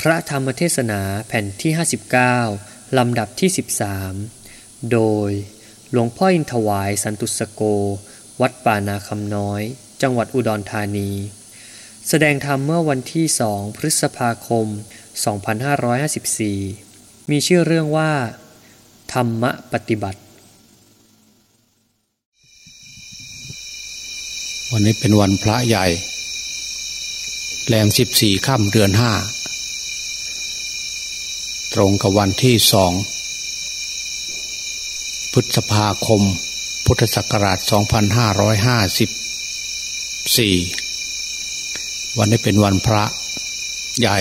พระธรรมเทศนาแผ่นที่ 59 ลำดับที่ 13 โดยหลวงพ่ออินถวายสันตุสโก วัดป่านาคำน้อย จังหวัดอุดรธานี แสดงธรรมเมื่อวันที่สองพฤษภาคม 2554 มีชื่อเรื่องว่า ธรรมปฏิบัติ วันนี้เป็นวันพระใหญ่ แรมสิบสี่ค่ำเดือนห้า ตรงกับวันที่สองพฤษภาคม พุทธศักราช 2554 วันนี้เป็นวันพระใหญ่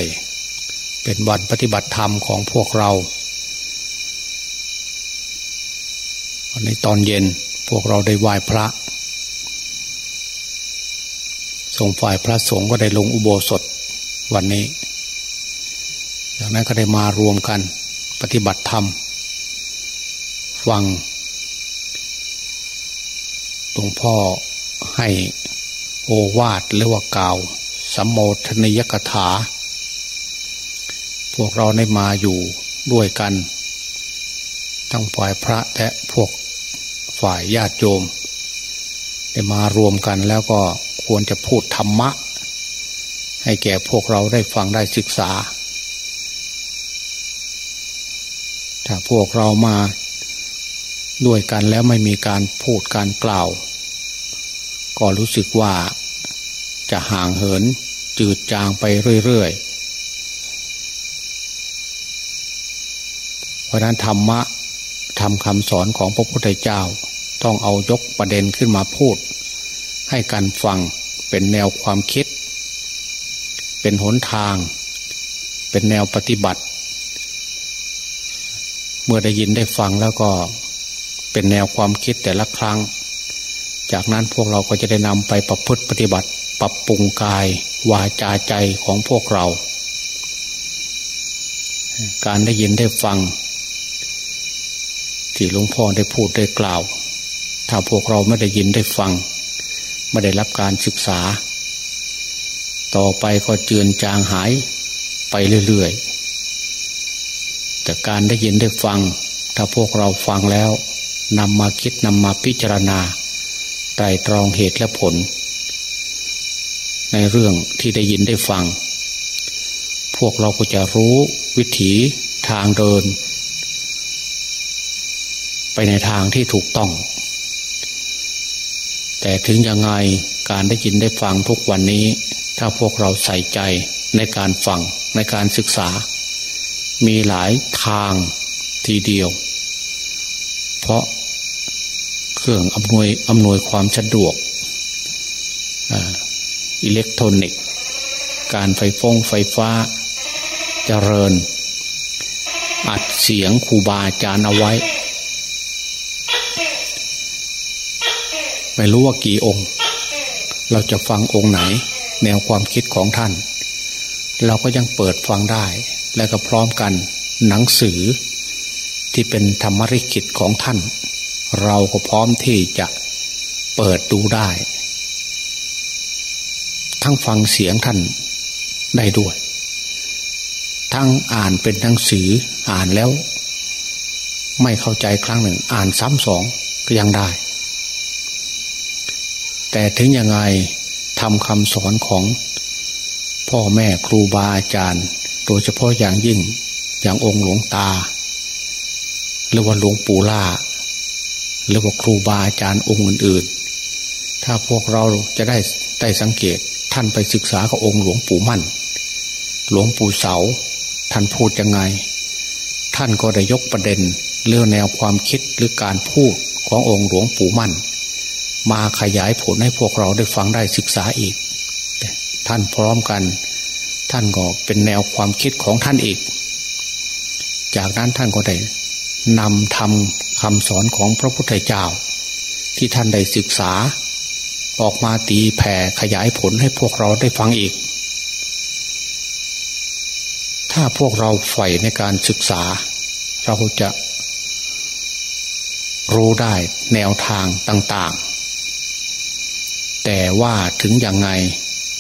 เป็นวันปฏิบัติธรรมของพวกเราวันนี้ตอนเย็นพวกเราได้ไหว้พระส่งฝ่ายพระสงฆ์ก็ได้ลงอุโบสถวันนี้ จากนั้นก็ได้มารวมกันปฏิบัติธรรม ฟังหลวงพ่อให้โอวาทหรือว่ากล่าวสัมโมทนิยกถา พวกเราได้มาอยู่ด้วยกัน ทั้งฝ่ายพระและพวกฝ่ายญาติโยม ได้มารวมกันแล้วก็ควรจะพูดธรรมะ ให้แก่พวกเราได้ฟังได้ศึกษา ถ้าพวกเรามาด้วยกันแล้วไม่มีการพูดการกล่าว ก็รู้สึกว่าจะห่างเหินจืดจางไปเรื่อยๆ เพราะนั้นธรรมะทำคำสอนของพระพุทธเจ้า ต้องเอายกประเด็นขึ้นมาพูด ให้กันฟังเป็นแนวความคิด เป็นหนทาง เป็นแนวปฏิบัติ เมื่อได้ยินได้ฟังแล้วก็เป็นแนวความคิดแต่ละครั้ง จากนั้นพวกเราก็จะได้นำไปประพฤติปฏิบัติ ปรับปรุงกายวาจาใจของพวกเรา การได้ยินได้ฟัง ที่หลวงพ่อได้พูดได้กล่าว ถ้าพวกเราไม่ได้ยินได้ฟัง ไม่ได้รับการศึกษา ต่อไปก็เจือนจางหายไปเรื่อยๆ แต่การได้ยินได้ฟัง ถ้าพวกเราฟังแล้วนำมาคิดนำมาพิจารณาไตรตรองเหตุและผล ในเรื่องที่ได้ยินได้ฟัง พวกเราก็จะรู้วิถีทางเดิน ไปในทางที่ถูกต้อง แต่ถึงยังไงการได้ยินได้ฟังทุกวันนี้ ถ้าพวกเราใส่ใจในการฟังในการศึกษา มีหลายทางทีเดียว เพราะเครื่องอำนวยอำนวยความสะดวกอิเล็กทรอนิกส์ การไฟฟงไฟฟ้าเจริญ อัดเสียงครูบาอาจารย์เอาไว้ ไม่รู้ว่ากี่องค์ เราจะฟังองค์ไหน แนวความคิดของท่าน เราก็ยังเปิดฟังได้ และก็พร้อมกันหนังสือ ที่เป็นธรรมริกิจของท่าน เราก็พร้อมที่จะเปิดดูได้ ทั้งฟังเสียงท่านได้ด้วย ทั้งอ่านเป็นหนังสืออ่านแล้ว ไม่เข้าใจครั้งหนึ่ง อ่านซ้ำสองก็ยังได้ แต่ถึงยังไงทำคำสอนของพ่อแม่ครูบาอาจารย์ โดยเฉพาะอย่างยิ่งอย่างองค์หลวงตา หรือว่าหลวงปู่ล่า หรือว่าครูบาอาจารย์องค์อื่นๆ ถ้าพวกเราจะได้ได้สังเกตท่านไปศึกษากับองค์หลวงปู่มั่น หลวงปู่เสา ท่านพูดยังไง ท่านก็ได้ยกประเด็นเรื่องแนวความคิดหรือการพูดขององค์หลวงปู่มั่น มาขยายผลให้พวกเราได้ฟังได้ศึกษาอีก ท่านพร้อมกัน ท่านก็เป็นแนวความคิดของท่านอีก จากนั้นท่านก็ได้นำทำคำสอนของพระพุทธเจ้า ที่ท่านได้ศึกษา ออกมาตีแผ่ขยายผลให้พวกเราได้ฟังอีก ถ้าพวกเราใฝ่ในการศึกษา เราจะรู้ได้แนวทางต่าง ๆ แต่ว่าถึงอย่างไง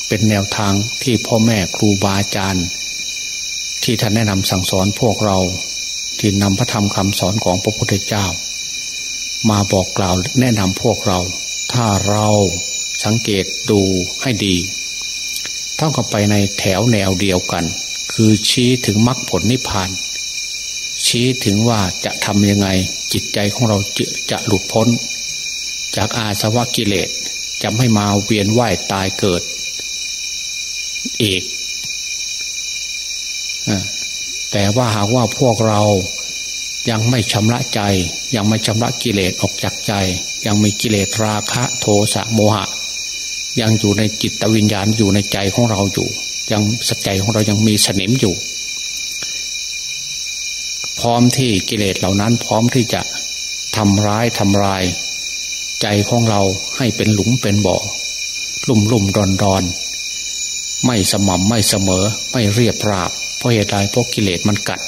เป็นแนวทางที่พ่อแม่ครูบาอาจารย์ ที่ท่านแนะนำสั่งสอนพวกเรา ที่นำพระธรรมคำสอนของพระพุทธเจ้า มาบอกกล่าวแนะนำพวกเรา ถ้าเราสังเกตดูให้ดีเท่ากับไปในแถวแนวเดียวกัน คือชี้ถึงมรรคผลนิพพาน ชี้ถึงว่าจะทำยังไงจิตใจของเราจะจะหลุดพ้น จากอาสวะกิเลสจะไม่มาเวียนว่ายตายเกิด อีกแต่ว่าหากว่าพวกเรายังไม่ชำระใจ ยังไม่ชำระกิเลสออกจากใจ ยังมีกิเลสราคะโทสะโมหะ ยังอยู่ในจิตวิญญาณอยู่ในใจของเราอยู่ ยังสใจของเรายังมีสนิมอยู่ พร้อมที่กิเลสเหล่านั้นพร้อมที่จะทำร้ายทำลาย ใจของเราให้เป็นหลุมเป็นบ่อลุ่มลุ่มดอนดอน ไม่สม่ำไม่เสมอ ไม่เรียบราบ เพราะเหตุใดเพราะกิเลสมันกัด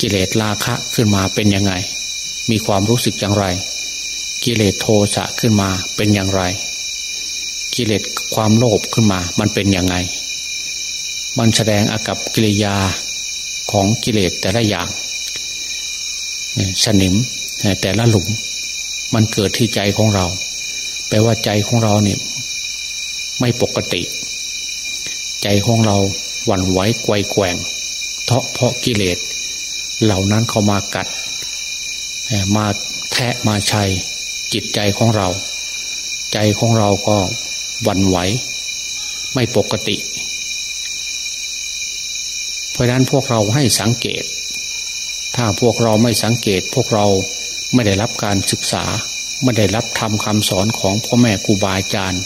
กิเลสราคะขึ้นมาเป็นยังไง มีความรู้สึกอย่างไร กิเลสโทสะขึ้นมาเป็นอย่างไร กิเลสความโลภขึ้นมามันเป็นยังไง มันแสดงอากับกิริยาของกิเลสแต่ละอย่างสนิมแต่ละหลุม มันเกิดที่ใจของเรา แปลว่าใจของเราเนี่ยไม่ปกติ ใจของเราหวั่นไหวไกวแกว่งเพราะเพราะกิเลส เหล่านั้นเขามากัด มาแทะมาชัยจิตใจของเรา ใจของเราก็หวั่นไหว ไม่ปกติ เพราะนั้นพวกเราให้สังเกต ถ้าพวกเราไม่สังเกตพวกเราไม่ได้รับการศึกษา ไม่ได้รับทำคำสอนของพ่อแม่ครูบาอาจารย์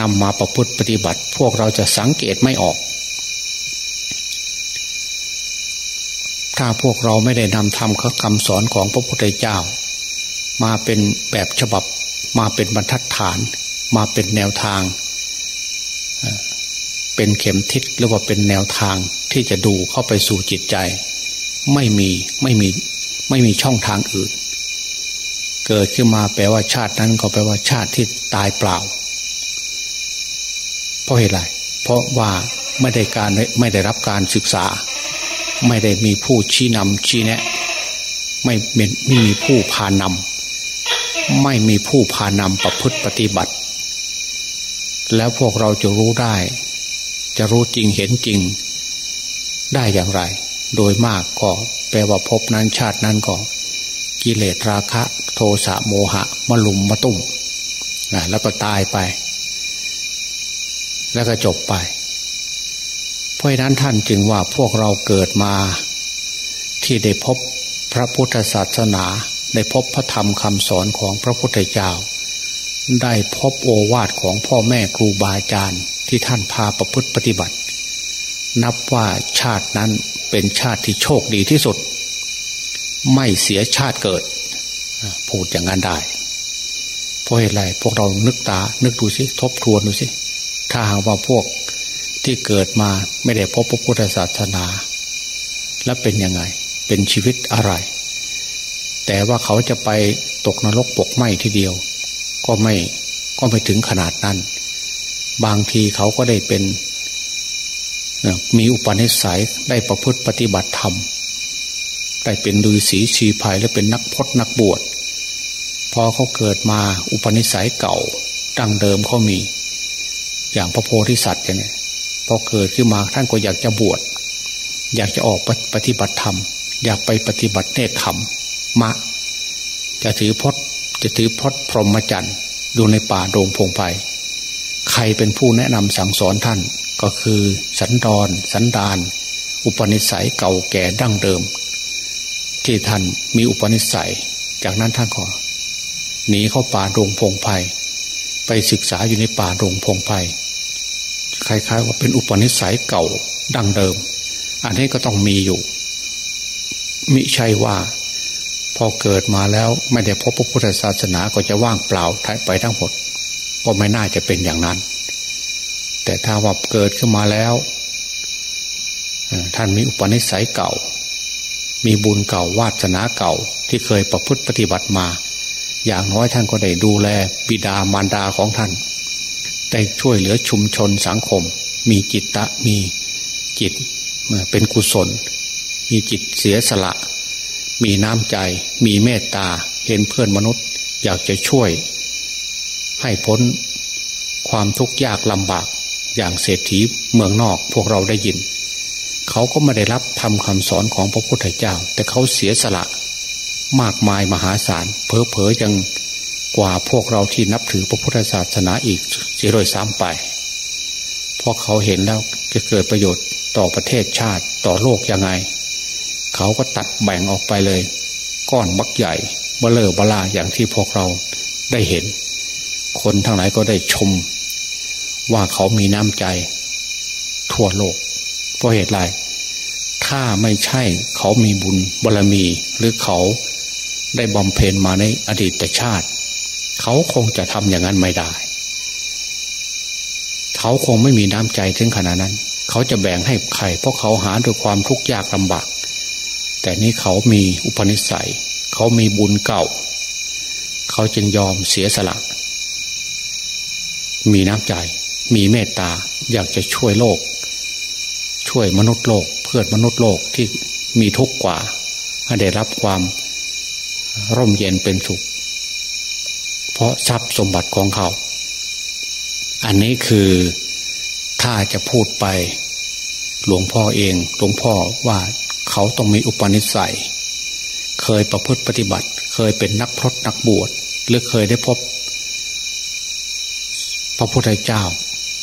นำมาประพฤติปฏิบัติ พวกเราจะสังเกตไม่ออก ถ้าพวกเราไม่ได้นำธรรมคำสอนของพระพุทธเจ้า มาเป็นแบบฉบับมาเป็นบรรทัดฐาน มาเป็นแนวทาง เป็นเข็มทิศหรือว่าเป็นแนวทางที่จะดูเข้าไปสู่จิตใจ ไม่มีไม่มีไม่มีช่องทางอื่น เกิดขึ้นมาแปลว่าชาตินั้นก็แปลว่าชาติที่ตายเปล่า เพราะเหตุไรเพราะว่าไม่ได้การไม่ได้รับการศึกษา ไม่ได้มีผู้ชี้นำชี้แนะ ไม่ไม่มีผู้พานำไม่มีผู้พานำประพฤติปฏิบัติ แล้วพวกเราจะรู้ได้ จะรู้จริงเห็นจริง ได้อย่างไร โดยมากก็แปลว่าพบนั้นชาตินั้นก็กิเลสราคะ โทสะโมหะมาลุมมาตุ้มนะแล้วก็ตายไป แล้วก็จบไป เพราะนั้นท่านจึงว่าพวกเราเกิดมา ที่ได้พบพระพุทธศาสนาได้พบพระธรรมคำสอนของพระพุทธเจ้า ได้พบโอวาทของพ่อแม่ครูบาอาจารย์ที่ท่านพาประพฤติปฏิบัติ นับว่าชาตินั้นเป็นชาติที่โชคดีที่สุด ไม่เสียชาติเกิด พูดอย่างนั้นได้เพราะเหตุไรพวกเรานึกตา นึกดูสิ ทบทวนดูสิ ถ้าหากว่าพวกที่เกิดมาไม่ได้พบพระพุทธศาสนา แล้วเป็นยังไง เป็นชีวิตอะไร แต่ว่าเขาจะไปตกนรกปกไหมทีเดียว ก็ไม่ก็ไม่ถึงขนาดนั้น บางทีเขาก็ได้เป็น มีอุปนิสัยได้ประพฤติปฏิบัติธรรม ได้เป็นฤาษีชีภัยและเป็นนักพจนักบวช พอเขาเกิดมาอุปนิสัยเก่าดั้งเดิมเขามี อย่างพระโพธิสัตว์อย่างนี้พอเกิดขึ้นมาท่านก็อยากจะบวช อยากจะออกปฏิบัติธรรม อยากไปปฏิบัติเนคขมมะ จะถือพจน์จะถือพจน์พรหมจรรย์ดูในป่าโดงพงไพใครเป็นผู้แนะนำสั่งสอนท่านก็คือสันดอนสันดาน อุปนิสัยเก่าแก่ดั้งเดิม ที่ท่านมีอุปนิสัย จากนั้นท่านก็หนีเข้าป่าโดงพงไพ่ ไปศึกษาอยู่ในป่าโรงพงไพ่คล้ายๆว่าเป็นอุปนิสัยเก่าดั้งเดิม อันนี้ก็ต้องมีอยู่ มิใช่ว่า พอเกิดมาแล้วไม่ได้พบพระพุทธศาสนาก็จะว่างเปล่าไปทั้งหมดก็ไม่น่าจะเป็นอย่างนั้น แต่ถ้าว่าเกิดขึ้นมาแล้วท่านมีอุปนิสัยเก่า มีบุญเก่าวาสนาเก่าที่เคยประพฤติปฏิบัติมา อย่างน้อยท่านก็ได้ดูแลบิดามารดาของท่านได้ช่วยเหลือชุมชนสังคม มีจิตตะมีจิตเป็นกุศล มีจิตเสียสละ มีน้ำใจ มีเมตตาเห็นเพื่อนมนุษย์ อยากจะช่วย ให้พ้นความทุกข์ยากลำบากอย่างเศรษฐีเมืองนอกพวกเราได้ยิน เขาก็ไม่ได้รับทำคำสอนของพระพุทธเจ้า แต่เขาเสียสละ มากมายมหาศาลเพอเพอยังกว่าพวกเราที่นับถือพระพุทธศาสนาอีกเสียโดยซ้ำไป เพราะเขาเห็นแล้วจะเกิดประโยชน์ต่อประเทศชาติต่อโลกยังไง เขาก็ตัดแบ่งออกไปเลย ก้อนบักใหญ่เบลอเบลาอย่างที่พวกเราได้เห็น คนทั้งหลายก็ได้ชม ว่าเขามีน้ำใจ ทั่วโลก เพราะเหตุไรถ้าไม่ใช่เขามีบุญบารมีหรือเขา ได้บำเพ็ญมาในอดีตชาติ เขาคงจะทำอย่างนั้นไม่ได้ เขาคงไม่มีน้ำใจถึงขนาดนั้น เขาจะแบ่งให้ใคร เพราะเขาหาด้วยความทุกข์ยากลำบาก แต่นี่เขามีอุปนิสัย เขามีบุญเก่า เขาจึงยอมเสียสละ มีน้ำใจ มีเมตตา อยากจะช่วยโลก ช่วยมนุษย์โลก เพื่อนมนุษย์โลกที่มีทุกข์กว่าให้ได้รับความ ร่มเย็นเป็นสุข เพราะทรัพย์สมบัติของเขา อันนี้คือถ้าจะพูดไป หลวงพ่อเอง หลวงพ่อว่าเขาต้องมีอุปนิสัย เคยประพฤติปฏิบัติ เคยเป็นนักพรตนักบวชหรือเคยได้พบ พระพุทธเจ้า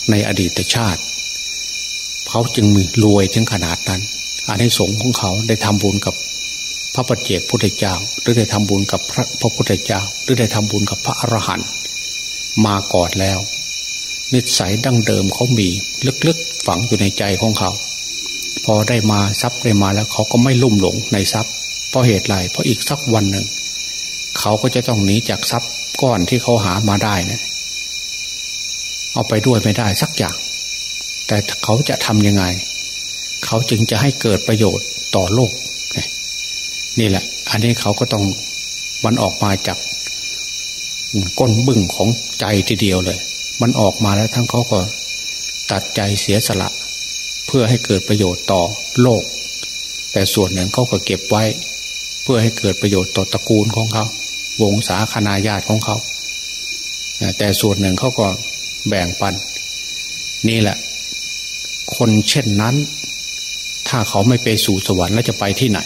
ในอดีตชาติ เขาจึงมีรวยถึงขนาดนั้นอันในสงของเขาได้ทำบุญกับ พระปัจเจกพุทธเจ้า หรือได้ทำบุญกับพระพระพุทธเจ้า หรือได้ทำบุญกับพระอรหันต์มาก่อนแล้ว นิสัยดั้งเดิมเขามีลึกๆฝังอยู่ในใจของเขา พอได้มาทรัพย์ได้มาแล้วเขาก็ไม่ลุ่มหลงในทรัพย์ เพราะเหตุไรเพราะอีกสักวันหนึ่ง เขาก็จะต้องหนีจากทรัพย์ก้อนที่เขาหามาได้นะเอาไปด้วยไม่ได้สักอย่าง แต่เขาจะทำยังไง เขาจึงจะให้เกิดประโยชน์ต่อโลก นี่แหละ อันนี้เขาก็ต้องมันออกมาจากก้นบึ้งของใจทีเดียวเลย มันออกมาแล้วทั้งเขาก็ตัดใจเสียสละ เพื่อให้เกิดประโยชน์ต่อโลก แต่ส่วนหนึ่งเขาก็เก็บไว้ เพื่อให้เกิดประโยชน์ต่อตระกูลของเขา วงศาคณาญาติของเขา แต่ส่วนหนึ่งเขาก็แบ่งปัน นี่แหละ คนเช่นนั้น ถ้าเขาไม่ไปสู่สวรรค์แล้วจะไปที่ไหน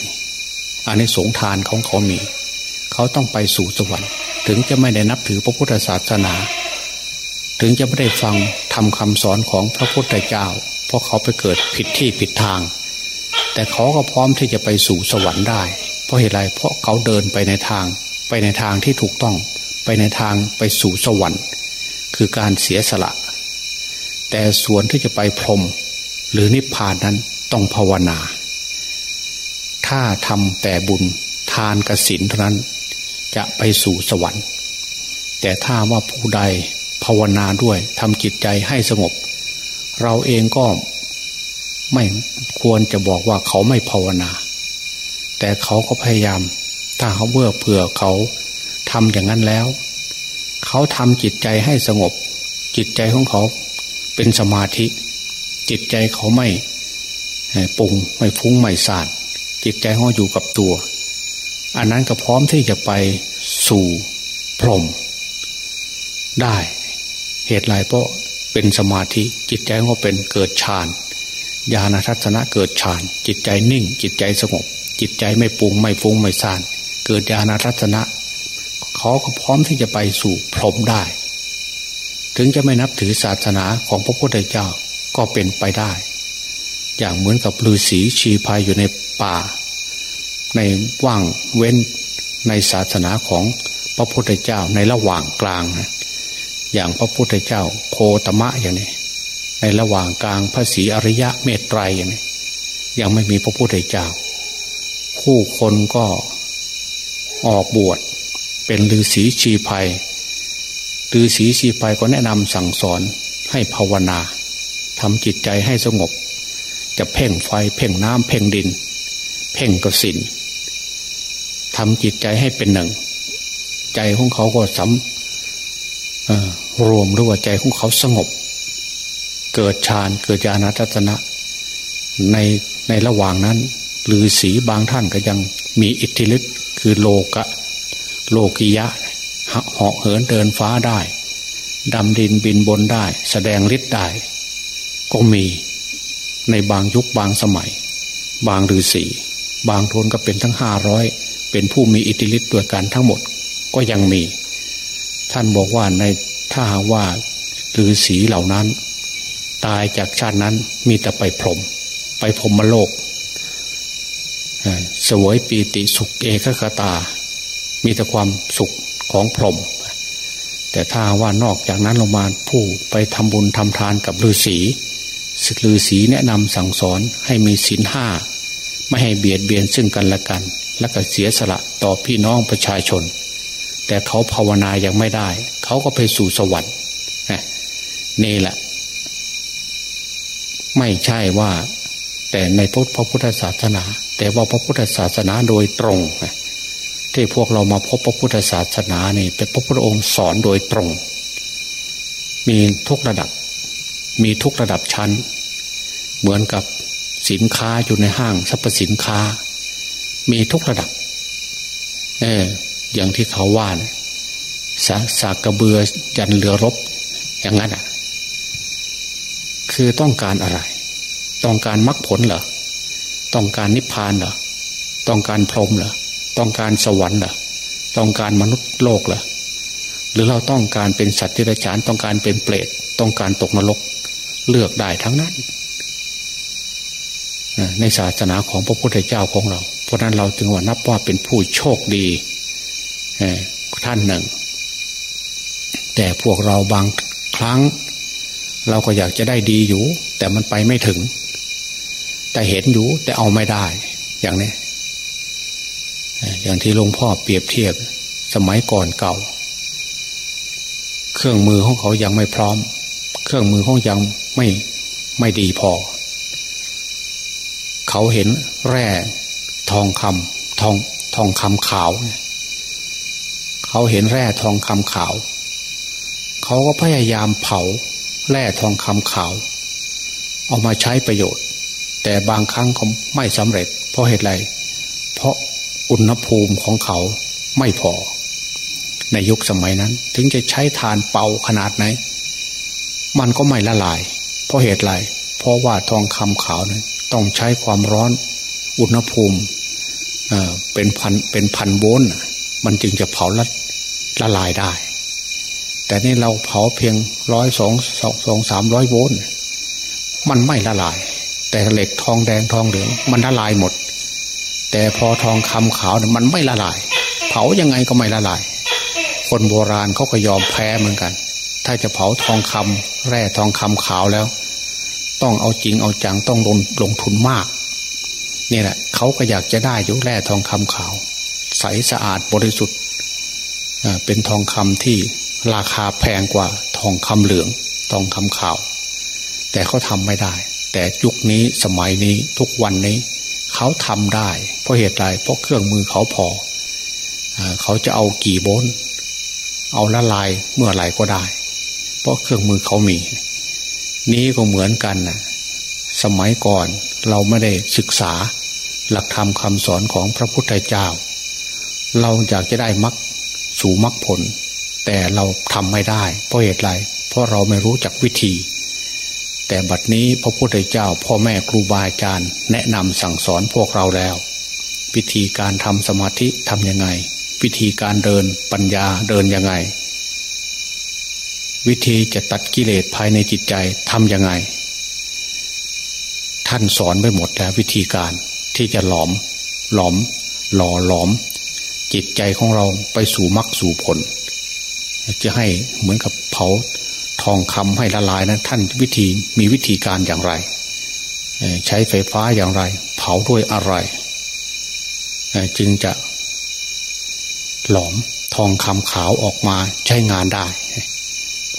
อันนี้สงทานของเขามี เขาต้องไปสู่สวรรค์ถึงจะไม่ได้นับถือพระพุทธศาสนา ถึงจะไม่ได้ฟังทำคำสอนของพระพุทธเจ้า เพราะเขาไปเกิดผิดที่ผิดทาง แต่เขาก็พร้อมที่จะไปสู่สวรรค์ได้ เพราะเหตุไรเพราะเขาเดินไปในทาง ไปในทางที่ถูกต้อง ไปในทางไปสู่สวรรค์ คือการเสียสละ แต่ส่วนที่จะไปพรมหรือนิพพานนั้นต้องภาวนา ถ้าทำแต่บุญทานกสินเท่านั้น จะไปสู่สวรรค์ แต่ถ้าว่าผู้ใดภาวนาด้วยทำจิตใจให้สงบ เราเองก็ไม่ควรจะบอกว่าเขาไม่ภาวนา แต่เขาก็พยายาม ถ้าเขาเบื่อเผื่อเขาทำอย่างนั้นแล้ว เขาทำจิตใจให้สงบ จิตใจของเขาเป็นสมาธิ จิตใจเขาไม่ปุงไม่ฟุ้งไม่สาน จิตใจของอยู่กับตัว อันนั้นก็พร้อมที่จะไปสู่พรหมได้เหตุไรเพราะเป็นสมาธิจิตใจของเป็นเกิดฌานญาณทัศนะเกิดฌาน จิตใจนิ่ง จิตใจสงบ จิตใจไม่ปุงไม่ฟุ้งไม่ซ่าน เกิดญาณทัศนะเขาก็พร้อมที่จะไปสู่พรหมได้ ถึงจะไม่นับถือศาสนาของพระพุทธเจ้าก็เป็นไปได้ อย่างเหมือนกับฤาษีชีพายอยู่ในป่า ในว่างเว้นในศาสนาของพระพุทธเจ้าในระหว่างกลางนะอย่างพระพุทธเจ้าโคตมะอย่างนี้ในระหว่างกลางพระศรีอริยะเมตไตรอย่างนี้ยังไม่มีพระพุทธเจ้า ผู้คนก็ออกบวชเป็นฤาษีชีภัยฤาษีชีภัยก็แนะนำสั่งสอนให้ภาวนาทำจิตใจให้สงบ จะเพ่งไฟ เพ่งน้ำเพ่งดิน เพ่งกสินทำจิตใจให้เป็นหนึ่ง ใจของเขาก็สำรวมหรือว่าใจของเขาสงบ เกิดฌานเกิดญาณทัศนะ ในในระหว่างนั้นฤาษีบางท่านก็ยังมีอิทธิฤทธิ์คือโลกะ โลกิยะเหาะเหินเดินฟ้าได้ดำดินบินบนได้ แสดงฤทธิ์ได้ ก็มี ในบางยุคบางสมัย บางฤาษีบางทนก็เป็นทั้งห้าร้อยเป็นผู้มีอิทธิฤทธิ์ด้วยกันทั้งหมดก็ยังมี ท่านบอกว่าในถ้าหากว่าฤาษีเหล่านั้น ตายจากชาตินั้นมีแต่ไปพรมไปพรมมโลกสวยปีติสุขเอกคตา มีแต่ความสุขของพรหมแต่ถ้าว่านอกจากนั้นลงมาผู้ไปทำบุญทำทานกับฤาษี ฤาษีแนะนำสั่งสอนให้มีศีลห้าไม่ให้เบียดเบียนซึ่งกันและกัน และก็เสียสละต่อพี่น้องประชาชน แต่เขาภาวนายังไม่ได้ เขาก็ไปสู่สวรรค์นี่แหละ ไม่ใช่ว่า แต่ในพระพุทธศาสนา แต่ว่าพระพุทธศาสนาโดยตรงที่พวกเรามาพบพระพุทธศาสนานี่เป็นพระพุทธองค์สอนโดยตรง มีทุกระดับ มีทุกระดับชั้น เหมือนกับสินค้าอยู่ในห้างสรรพสินค้า มีทุกระดับ เออ อย่างที่เขาว่านะสาสากกระเบือยันเรือรบ อย่างนั้นอะ คือต้องการอะไร ต้องการมรรคผลเหรอต้องการนิพพานเหรอต้องการพรหมเหรอต้องการสวรรค์เหรอต้องการมนุษย์โลกเหรอหรือเราต้องการเป็นสัตว์ที่ไรฉานต้องการเป็นเปรตต้องการตกนรก เลือกได้ทั้งนั้นในศาสนาของพระพุทธเจ้าของเรา เพราะนั้นเราจึงว่านับว่าเป็นผู้โชคดีท่านหนึ่ง แต่พวกเราบางครั้ง เราก็อยากจะได้ดีอยู่ แต่มันไปไม่ถึง แต่เห็นอยู่แต่เอาไม่ได้ อย่างนี้อย่างที่หลวงพ่อเปรียบเทียบสมัยก่อนเก่า เครื่องมือของเขายังไม่พร้อม เครื่องมือของยังไม่ไม่ดีพอ เขาเห็นแร่ทองคำทองทองคำขาว เขาเห็นแร่ทองคำขาว เขาก็พยายามเผาแร่ทองคำขาว เอามาใช้ประโยชน์ แต่บางครั้งเขาไม่สำเร็จ เพราะเหตุไร เพราะอุณหภูมิของเขาไม่พอ ในยุคสมัยนั้น ถึงจะใช้ทานเป่าขนาดไหน มันก็ไม่ละลาย เพราะเหตุไรเพราะว่าทองคำขาวนั้นต้องใช้ความร้อนอุณหภูมิเป็นพันเป็นพันโวลต์มันจึงจะเผาละละลายได้ แต่นี่เราเผาเพียงร้อยสองสองสองสามร้อยโวลต์มันไม่ละลาย แต่เหล็กทองแดงทองเหลืองมันละลายหมด แต่พอทองคำขาวมันไม่ละลาย เผายังไงก็ไม่ละลาย คนโบราณเขาก็ยอมแพ้เหมือนกัน ถ้าจะเผาทองคำแร่ทองคำขาวแล้ว ต้องเอาจริงเอาจังต้องลงลงทุนมากนี่แหละเขาก็อยากจะได้ยุแร่ทองคำขาว ใสสะอาดบริสุทธิ์เป็นทองคำที่ราคาแพงกว่าทองคำเหลืองทองคำขาว แต่เขาทำไม่ได้ แต่ยุคนี้สมัยนี้ทุกวันนี้ เขาทำได้ เพราะเหตุใดเพราะเครื่องมือเขาพอเขาจะเอากี่โบนเอาละลายเมื่อไหร่ก็ได้ เพราะเครื่องมือเขามี นี้ก็เหมือนกันนะสมัยก่อนเราไม่ได้ศึกษา หลักธรรมคำสอนของพระพุทธเจ้า เราอยากจะได้มักสู่มักผล แต่เราทำไม่ได้ เพราะเหตุไรเพราะเราไม่รู้จักวิธี แต่บัดนี้พระพุทธเจ้า พ่อแม่ครูบาอาจารย์ แนะนำสั่งสอนพวกเราแล้ว วิธีการทำสมาธิทำยังไง วิธีการเดินปัญญาเดินยังไง วิธีจะตัดกิเลสภายในจิตใจทำยังไง ท่านสอนไปหมดแล้ววิธีการที่จะหลอม หลอม หล่อหลอม จิตใจของเราไปสู่มรรคสู่ผล จะให้เหมือนกับเผาทองคำให้ละลายนะท่านวิธีมีวิธีการอย่างไร ใช้ไฟฟ้าอย่างไร เผาด้วยอะไร จึงจะหลอมทองคำขาวออกมาใช้งานได้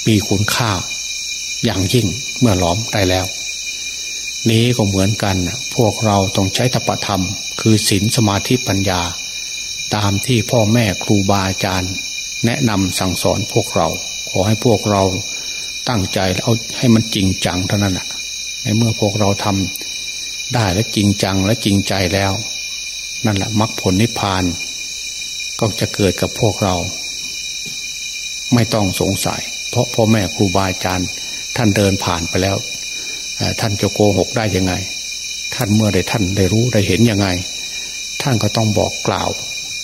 มีคุณค่า อย่างยิ่งเมื่อหลอมได้แล้ว นี้ก็เหมือนกัน พวกเราต้องใช้ตปธรรม คือศีลสมาธิปัญญา ตามที่พ่อแม่ครูบาอาจารย์ แนะนำสั่งสอนพวกเรา ขอให้พวกเราตั้งใจเอาให้มันจริงจังเท่านั้นแหละในเมื่อพวกเราทำได้และจริงจังและจริงใจแล้ว นั่นแหละมรรคผลนิพพาน ก็จะเกิดกับพวกเรา ไม่ต้องสงสัย เพราะพ่อแม่ครูบาอาจารย์ ท่านเดินผ่านไปแล้ว ท่านจะโกหกได้ยังไง ท่านเมื่อได้ท่านได้รู้ได้เห็นยังไง ท่านก็ต้องบอกกล่าว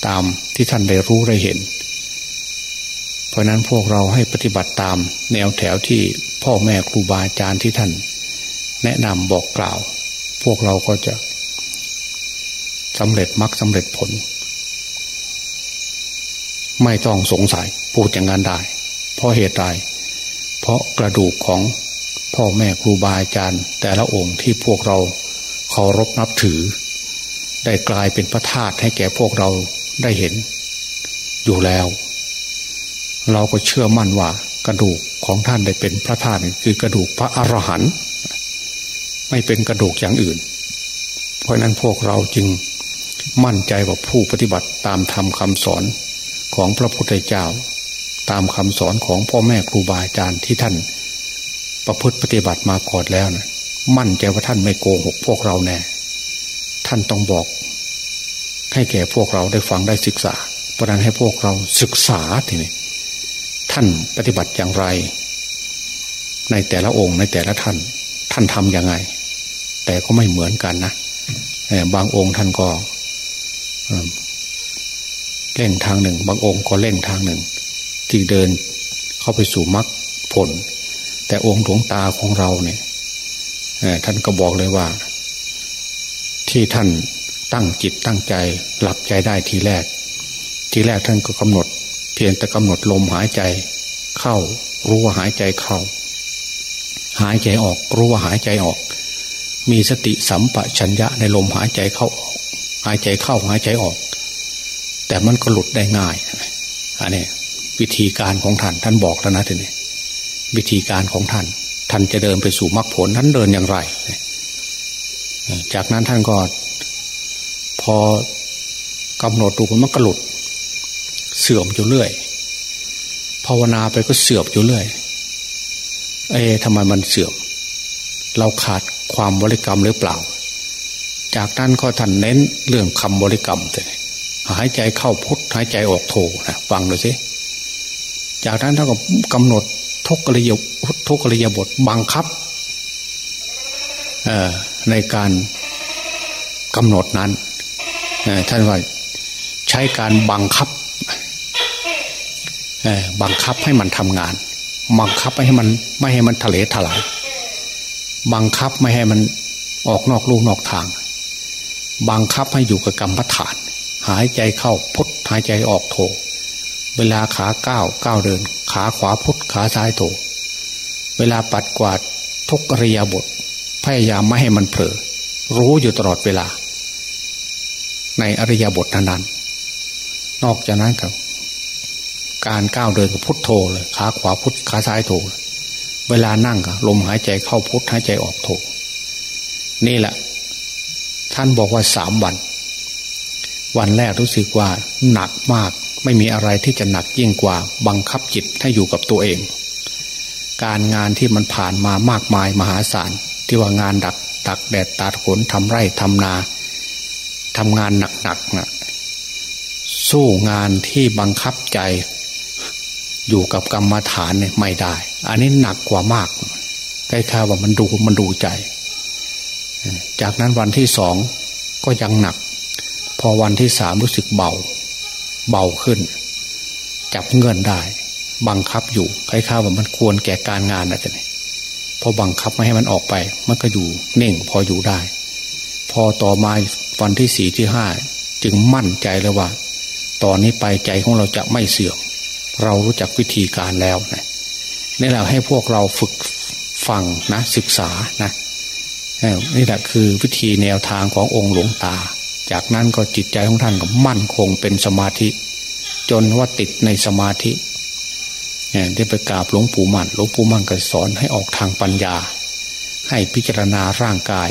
ตามที่ท่านได้รู้ได้เห็น เพราะนั้นพวกเราให้ปฏิบัติตามแนวแถวที่พ่อแม่ครูบาอาจารย์ที่ท่าน แนะนำบอกกล่าว พวกเราก็จะสำเร็จมรรคสำเร็จผล ไม่ต้องสงสัยพูดอย่างนั้นได้ เพราะเหตุใดเพราะกระดูกของพ่อแม่ครูบาอาจารย์ แต่ละองค์ที่พวกเราเคารพนับถือ ได้กลายเป็นพระธาตุให้แก่พวกเราได้เห็น อยู่แล้ว เราก็เชื่อมั่นว่ากระดูกของท่านได้เป็นพระธาตุคือกระดูกพระอรหันต์ไม่เป็นกระดูกอย่างอื่น เพราะนั้นพวกเราจึงมั่นใจว่าผู้ปฏิบัติตามธรรมคำสอนของพระพุทธเจ้า ตามคำสอนของพ่อแม่ครูบาอาจารย์ที่ท่าน ประพฤติปฏิบัติมาก่อนแล้วนะมั่นใจว่าท่านไม่โกหกพวกเราแน่ท่านต้องบอก ให้แก่พวกเราได้ฟังได้ศึกษา เพราะนั้นให้พวกเราศึกษาทีนี้ท่านปฏิบัติอย่างไร ในแต่ละองค์ในแต่ละท่าน ท่านทำยังไง แต่ก็ไม่เหมือนกันนะบางองค์ท่านก็เร่งทางหนึ่ง บางองค์ก็เร่งทางหนึ่ง ที่เดินเข้าไปสู่มรรคผล แต่องค์หลวงตาของเราเนี่ยท่านก็บอกเลยว่า ที่ท่านตั้งจิตตั้งใจหลับใจได้ทีแรก ทีแรกท่านก็กำหนด เพียงแต่กำหนดลมหายใจ เข้ารู้ว่าหายใจเข้า หายใจออก รู้ว่าหายใจออก มีสติสัมปชัญญะในลมหายใจเข้าออกหายใจเข้าหายใจออก แต่มันก็หลุดได้ง่ายอันนี้ วิธีการของท่าน ท่านบอกแล้วนะทีนี้วิธีการของท่าน ท่านจะเดินไปสู่มรรคผลท่านเดินอย่างไร จากนั้นท่านก็ พอกำหนดดูมันก็หลุด เสื่อมอยู่เรื่อยภาวนาไปก็เสื่อมอยู่เรื่อย เอ๊ทำไมมันเสื่อม เราขาดความบริกรรมหรือเปล่า จากนั้นก็ท่านเน้นเรื่องคำบริกรรมเลยหายใจเข้าพุทหายใจออกโทนะฟังดูสิ จากนั้นท่านก็กำหนดทุกริยทุกริยบทบังคับในการกำหนดนั้นท่านว่าใช้การบังคับบังคับให้มันทำงาน บังคับไม่ให้มันไม่ให้มันทะเลถลายบังคับไม่ให้มันออกนอกลูกนอกทาง บังคับให้อยู่กับกรรมฐาน หายใจเข้าพุทหายใจออกโถ เวลาขาก้าวก้าวเดิน ขาขวาพุทขาซ้ายโถเวลาปัดกวาดทุกอริยบท พยายามไม่ให้มันเผลอรู้อยู่ตลอดเวลา ในอริยบทนั้นนอกจากนั้นกับ การก้าวเดินกับพุทโธเลยขาขวาพุทขาซ้ายโธเวลานั่งกับลมหายใจเข้าพุทหายใจออกโธนี่แหละ ท่านบอกว่าสามวัน วันแรกรู้สึกว่าหนักมาก ไม่มีอะไรที่จะหนักยิ่งกว่าบังคับจิตให้อยู่กับตัวเอง การงานที่มันผ่านมามากมายมหาศาลที่ว่างานดักตักแดดตาฝนทำไร่ทำนาทำงานหนักๆนะ่ะสู้งานที่บังคับใจ อยู่กับกรรมฐานเนี่ยไม่ได้ อันนี้หนักกว่ามากใกล้ๆว่ามันดูมันดูใจ จากนั้นวันที่สองก็ยังหนัก พอวันที่สามรู้สึกเบา เบาขึ้น จับเงินได้ บังคับอยู่คล้ายๆว่ามันควรแก่การงานนะจ๊ะเนี่ยพอบังคับไม่ให้มันออกไป มันก็อยู่เน่งพออยู่ได้ พอต่อมาวันที่สี่ที่ห้าจึงมั่นใจเลยว่า ตอนนี้ไปใจของเราจะไม่เสื่อม เรารู้จักวิธีการแล้วนะนี่แหละให้พวกเราฝึกฟังนะศึกษานะนี่แหละคือวิธีแนวทางขององค์หลวงตา จากนั้นก็จิตใจของท่านก็มั่นคงเป็นสมาธิ จนว่าติดในสมาธิเนี่ยได้ไปกราบหลวงปู่มั่นหลวงปู่มั่นก็สอนให้ออกทางปัญญา ให้พิจารณาร่างกาย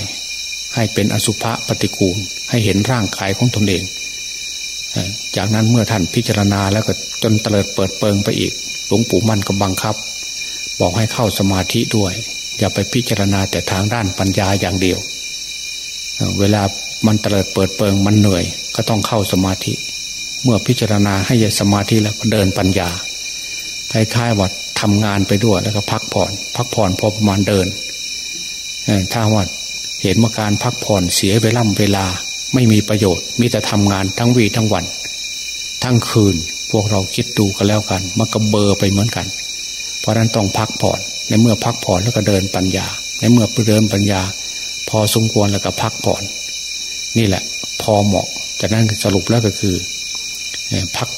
ให้เป็นอสุภะปฏิกูล ให้เห็นร่างกายของตนเอง จากนั้นเมื่อท่านพิจารณาแล้วก็จนเตลิดเปิดเปิงไปอีก หลวงปู่มั่นก็บังคับ บอกให้เข้าสมาธิด้วย อย่าไปพิจารณาแต่ทางด้านปัญญาอย่างเดียว เวลา มันเตลิดเปิดเปิงมันเหนื่อย ก็ต้องเข้าสมาธิ เมื่อพิจารณาให้สมาธิแล้วก็เดินปัญญาคล้ายๆว่าทำงานไปด้วยแล้วก็พักผ่อน พักผ่อนพอประมาณเดินถ้าว่าเห็นว่าการพักผ่อนเสียเวลาเวลา ไม่มีประโยชน์มีแต่ทำงานทั้งวีทั้งวัน ทั้งคืนพวกเราคิดดูกันแล้วกันมันก็เบอร์ไปเหมือนกัน เพราะนั้นต้องพักผ่อนในเมื่อพักผ่อนแล้วก็เดินปัญญา ในเมื่อเดินปัญญา พอสมควรแล้วก็พักผ่อน นี่แหละ พอเหมาะ จากนั้นสรุปแล้วก็คือพัก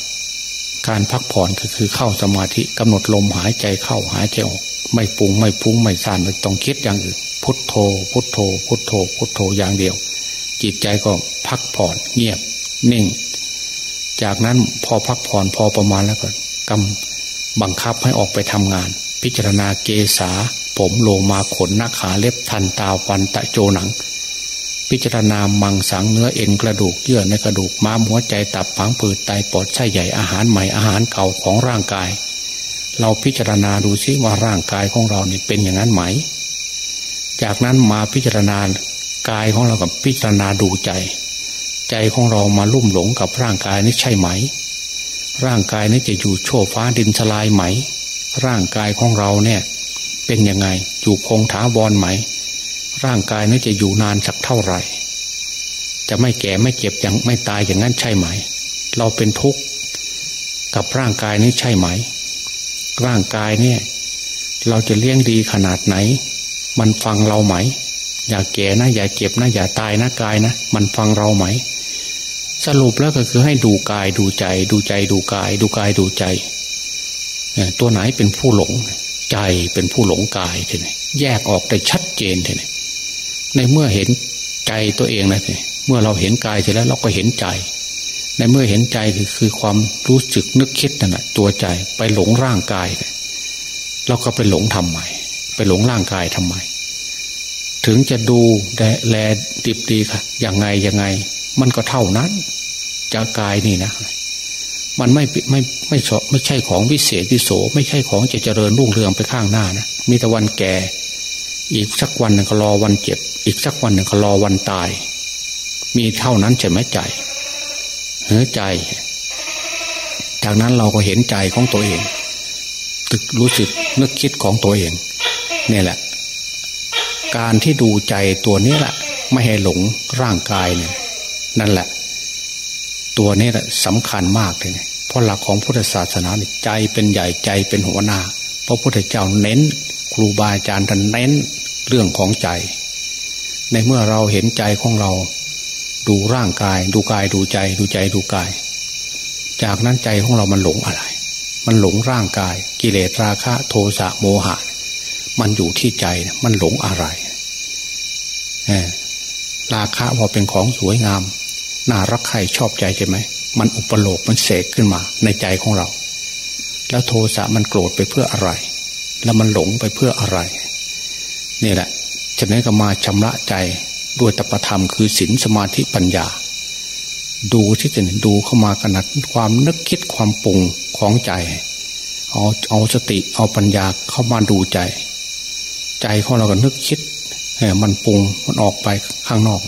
การพักผ่อนก็คือเข้าสมาธิกำหนดลมหายใจเข้าหายใจออก ไม่ปุงไม่พุ้งไม่ซ่านไม่ต้องคิดอย่างอื่นพุทโธ พุทโธ พุทโธ พุทโธอย่างเดียว จิตใจก็พักผ่อนเงียบนิ่ง จากนั้นพอพักผ่อนพอประมาณแล้วก็กำบังคับให้ออกไปทำงาน พิจารณาเกษาผมโลมาขนนักขาเล็บทันตาฟันตะโจหนัง พิจารณามังสังเนื้อเอ็นกระดูกเยื่อในกระดูกม้ามหัวใจตับผังผืดไตปอดไส้ใหญ่อาหารใหม่อาหารเก่าของร่างกาย เราพิจารณาดูซิว่าร่างกายของเราเนี่เป็นอย่างนั้นไหม จากนั้นมาพิจารณากายของเรากับพิจารณาดูใจ ใจของเรามาลุ่มหลงกับร่างกายนี้ใช่ไหม ร่างกายนี้จะอยู่โชว์ฟ้าดินสลายไหม ร่างกายของเราเนี่ย เป็นยังไงอยู่คงถาวรไหม ร่างกายนี้จะอยู่นานสักเท่าไหร่ จะไม่แก่ไม่เจ็บอย่างไม่ตายอย่างนั้นใช่ไหม เราเป็นทุกข์กับร่างกายนี้ใช่ไหม ร่างกายเนี่ย เราจะเลี้ยงดีขนาดไหน มันฟังเราไหม อย่าแก่นะ อย่าเจ็บนะ อย่าตายนะกายนะ มันฟังเราไหม สรุปแล้วก็คือให้ดูกายดูใจ ดูใจดูกาย ดูกายดูใจตัวไหนเป็นผู้หลง ใจเป็นผู้หลงกายทีนี้แยกออกได้ชัดเจนทีนี้ ในเมื่อเห็นใจตัวเองนะทีเมื่อเราเห็นกายเสร็จแล้วเราก็เห็นใจ ในเมื่อเห็นใจคือคือความรู้สึกนึกคิดนั่นแหะตัวใจไปหลงร่างกายเราก็ไปหลงทำใหม่ไปหลงร่างกายทำไม ถึงจะดูแลดิบดีค่ะยังไงยังไง มันก็เท่านั้นจากกายนี่นะมันไม่ไม่ไม่ไม่ใช่ของวิเศษวิโสไม่ใช่ของจะเจริญรุ่งเรืองไปข้างหน้านะมีแต่วันแก่ อีกสักวันหนึ่งก็รอวันเจ็บ อีกสักวันหนึ่งก็รอวันตาย มีเท่านั้นใช่ไหมใจเฮ้ใจ จากนั้นเราก็เห็นใจของตัวเอง ตึกรู้สึกนึกคิดของตัวเองนี่แหละ การที่ดูใจตัวนี้แหละ ไม่ให้หลงร่างกายเนี่ย นั่นแหละ ตัวนี้แหละสำคัญมากเลยเพราะหลักของพุทธศาสนาใจเป็นใหญ่ใจเป็นหัวหน้าเพราะพุทธเจ้าเน้น ครูบาอาจารย์ท่านเน้น เรื่องของใจ ในเมื่อเราเห็นใจของเรา ดูร่างกาย ดูกายดูใจ ดูใจดูกาย จากนั้นใจของเรามันหลงอะไร มันหลงร่างกาย กิเลสราคะ โทสะโมหะ มันอยู่ที่ใจมันหลงอะไรราคะพอเป็นของสวยงาม น่ารักใครชอบใจใช่ไหมมันอุปโลกมันเสกขึ้นมาในใจของเรา แล้วโทสะมันโกรธไปเพื่ออะไร แล้วมันหลงไปเพื่ออะไร นี่แหละฉะนั้นก็มาชำระใจด้วยตปธรรมคือศีลสมาธิปัญญา ดูที่จะดูเข้ามาขนาดความนึกคิดความปรุงของใจ เอาเอาสติเอาปัญญาเข้ามาดูใจ ใจของเราก็นึกคิดมันปรุงมันออกไปข้างนอก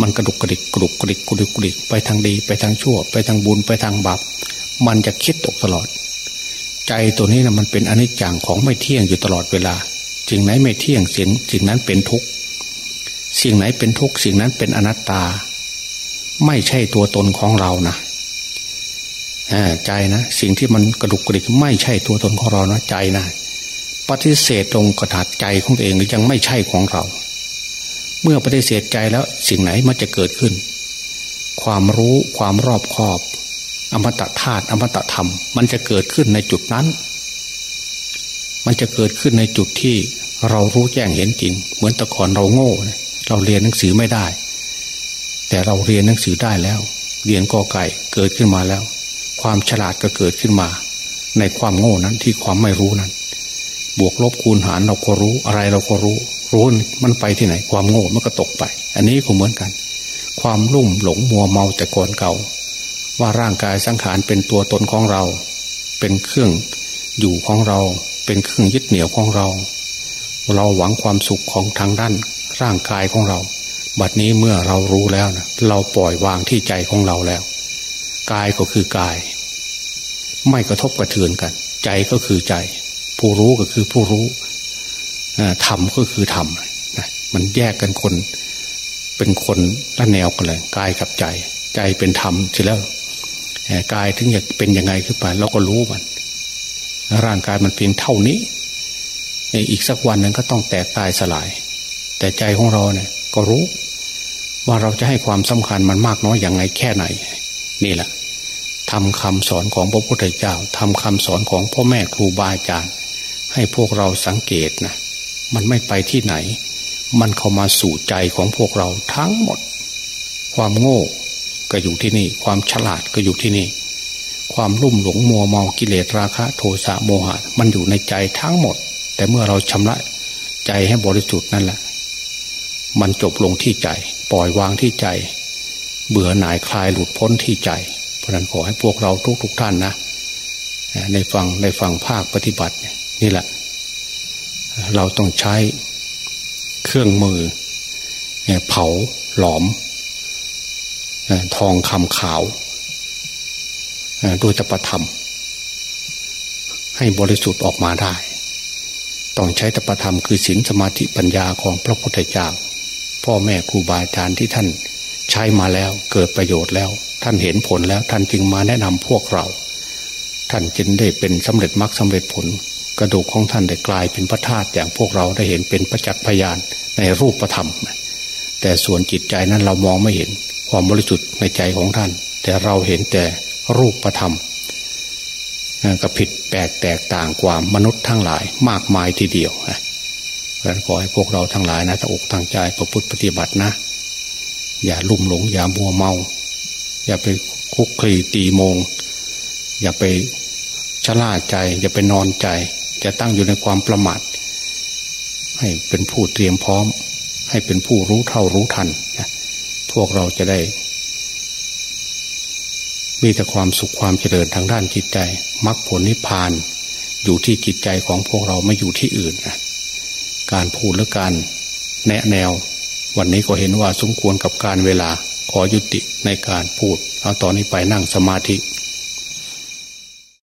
มันกระดุกกระดิกกระดุกกระดิกกระดุกกระดิกไปทางดีไปทางชั่ว ไปทางบุญไปทางบาปมันจะคิดตกตลอด ใจตัวนี้นะมันเป็นอนิจจังของไม่เที่ยงอยู่ตลอดเวลา สิ่งไหนไม่เที่ยงสิ่งสิ่งนั้นเป็นทุกข์สิ่งไหนเป็นทุกข์สิ่งนั้นเป็นอนัตตา ไม่ใช่ตัวตนของเรานะใจนะสิ่งที่มันกระดุกกระดิกไม่ใช่ตัวตนของเรานะใจนะปฏิเสธตรงกระถาดใจของตัวเองยังไม่ใช่ของเรา เมื่อปฏิเสธใจแล้วสิ่งไหนมันจะเกิดขึ้น ความรู้ความรอบคอบ อมตะธาตุอมตะธรรม มันจะเกิดขึ้นในจุดนั้น มันจะเกิดขึ้นในจุดที่ เรารู้แจ้งเห็นจริง เหมือนแต่ก่อนเราโง่ เราเรียนหนังสือไม่ได้ แต่เราเรียนหนังสือได้แล้ว เรียนกอไก่เกิดขึ้นมาแล้ว ความฉลาดก็เกิดขึ้นมา ในความโง่นั้นที่ความไม่รู้นั้น บวกลบคูณหารเราก็รู้อะไรเราก็รู้ รู้มันไปที่ไหน ความโง่มันก็ตกไป อันนี้ก็เหมือนกัน ความลุ่มหลงมัวเมาแต่ก่อนเก่า ว่าร่างกายสังขารเป็นตัวตนของเรา เป็นเครื่องอยู่ของเรา เป็นเครื่องยึดเหนี่ยวของเรา เราหวังความสุขของทางด้านร่างกายของเรา บัดนี้เมื่อเรารู้แล้วนะเราปล่อยวางที่ใจของเราแล้ว กายก็คือกาย ไม่กระทบกระเทือนกัน ใจก็คือใจ ผู้รู้ก็คือผู้รู้ธรรมก็คือธรรมมันแยกกันคน เป็นคนละแนวกันเลยกายกับใจ ใจเป็นธรรมเสร็จแล้วกายถึงจะเป็นยังไงขึ้นไปเราก็รู้มัน ร่างกายมันเพียงเท่านี้ อีกสักวันหนึ่งก็ต้องแตกตายสลาย แต่ใจของเราเนี่ย ก็รู้ ว่าเราจะให้ความสำคัญมันมากน้อยอย่างไรแค่ไหน นี่แหละทำคำสอนของพระพุทธเจ้าทำคำสอนของพ่อแม่ครูบาอาจารย์ ให้พวกเราสังเกตนะมันไม่ไปที่ไหน มันเข้ามาสู่ใจของพวกเราทั้งหมด ความโง่ก็อยู่ที่นี่ ความฉลาดก็อยู่ที่นี่ ความลุ่มหลงมัวเมากิเลสราคะ โทสะโมหะ มันอยู่ในใจทั้งหมด แต่เมื่อเราชำระใจให้บริสุทธิ์นั่นแหละ มันจบลงที่ใจ ปล่อยวางที่ใจ เบื่อหน่ายคลายหลุดพ้นที่ใจ เพราะนั้นขอให้พวกเราทุกๆทท่านนะในฟังในฟังภาคปฏิบัตินี่แหละ เราต้องใช้เครื่องมือเผาหลอม ทองคำขาวโดยตปธรรม ให้บริสุทธิ์ออกมาได้ ต้องใช้ตปธรรมคือศีลสมาธิปัญญาของพระพุทธเจ้า พ่อแม่ครูบาอาจารย์ที่ท่านใช้มาแล้วเกิดประโยชน์แล้ว ท่านเห็นผลแล้วท่านจึงมาแนะนำพวกเรา ท่านจึงได้เป็นสำเร็จมรรคสาเร็จผล กระดูกของท่านได้กลายเป็นพระธาตุอย่างพวกเราได้เห็นเป็นประจักษ์พยานในรูปธรรม แต่ส่วนจิตใจนั้นเรามองไม่เห็นความบริสุทธิ์ในใจของท่าน แต่เราเห็นแต่รูปประธรรม ก็ผิดแปลกแตกต่างกว่ามนุษย์ทั้งหลายมากมายทีเดียวนะดังขอให้พวกเราทั้งหลายนะตั้งอกตั้งใจประพฤติปฏิบัตินะ อย่าลุ่มหลง อย่าบัวเมา อย่าไปคุกคลีตีโมง อย่าไปชะล่าใจ อย่าไปนอนใจ จะตั้งอยู่ในความประมาทให้เป็นผู้เตรียมพร้อม ให้เป็นผู้รู้เท่ารู้ทันนะพวกเราจะได้ มีแต่ความสุขความเจริญทางด้านจิตใจ มรรคผลนิพพาน อยู่ที่จิตใจของพวกเราไม่อยู่ที่อื่นนะการพูดและการแนะแนว วันนี้ก็เห็นว่าสมควรกับการเวลาขอยุติในการพูด เอาตอนนี้ไปนั่งสมาธิ